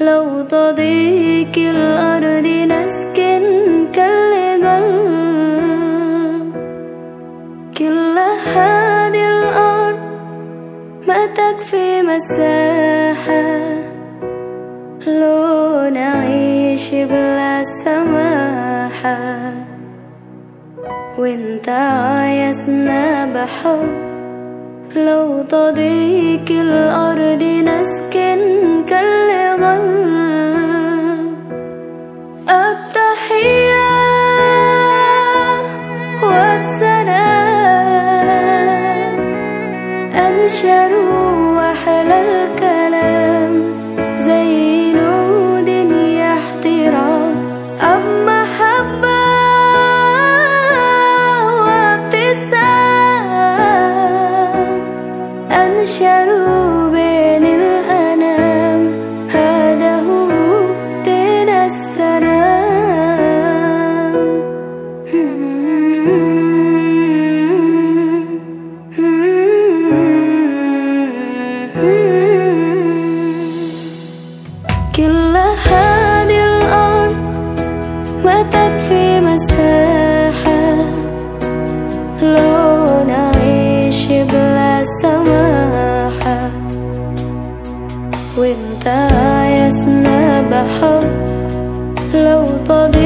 لو تضيق الأرض نسكن قلب كل هذه الأرض ما تكفي مساحة. لو نعيش بلا سماحة. وإنت عايزنا بحب. لو تضيق الأرض نسكن وبسلام أنشروا أحلى الكلام. زي نود احترام أب محبة وابتسام. أنشروا بحب لو تضيق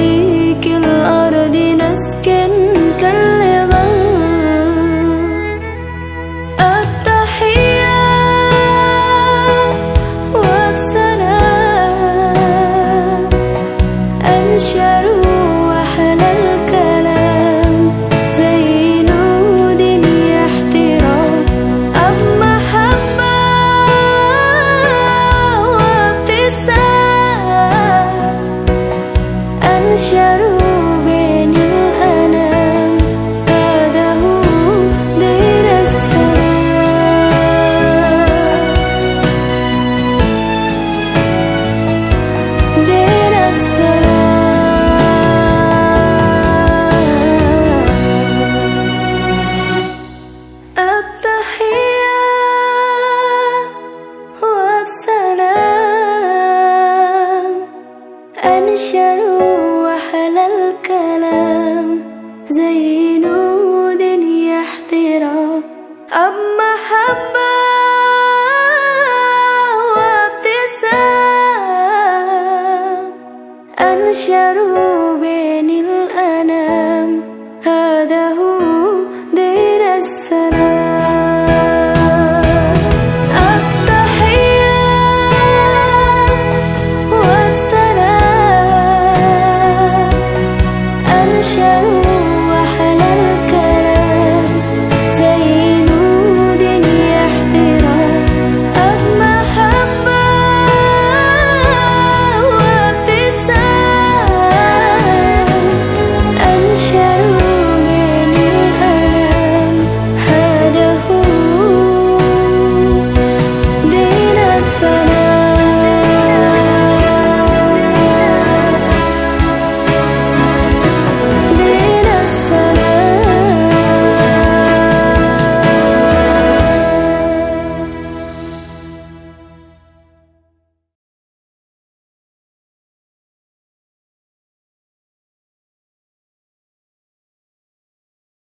أنشروا أحلى الكلام. زي نود احترام. أب محبة وابتسام. أنشروا